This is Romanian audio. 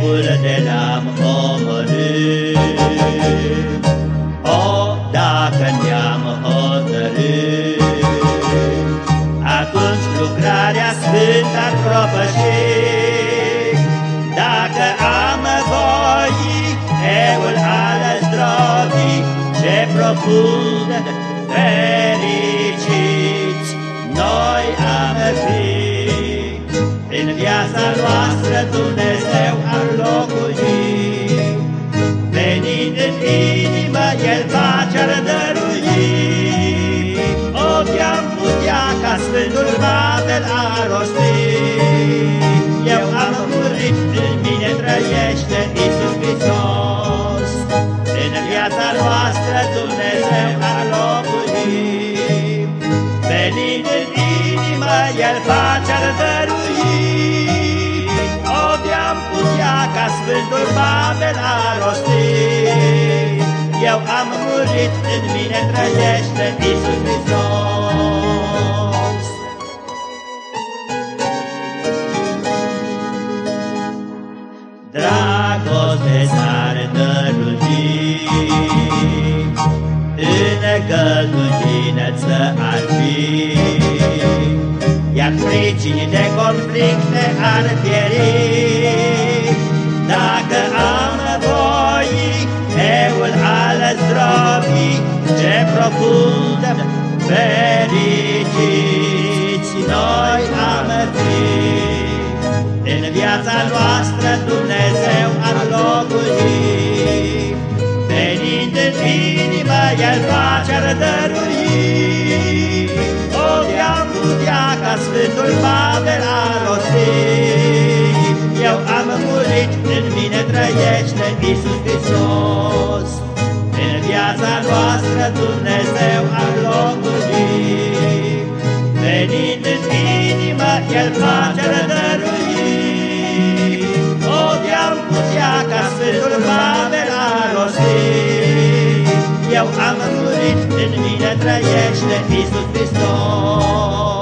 Eul de l-am omorât. O, dacă ne-am hotărât, atunci lucrarea sfântă ar propăși. Dacă am voi, eul al zdrovii, ce profund fericiți noi am fi. În viața noastră Dumnezeu Sfântul Pavel a rostit, Eu am murit, în mine trăiește Iisus Hristos. În viața noastră Dumnezeu ar locui, Venind în inimă, El pace-ar dărui. Sfântul Pavel a rostit, Eu am murit, în mine trăiește Iisus Hristos. De conflicte ar pieri, dacă am voi, eul al zdrovii, ce profund fericiți noi am fi. În viața noastră Dumnezeu vântul pavel a rostit. Eu am murit, în mine trăiește Iisus Hristos. În viața noastră Dumnezeu a locuit. Venind în inimă, El face rădăruit. O, de-am putea ca Sfântul Pavel a rostit. Eu am murit, în mine trăiește Iisus Hristos.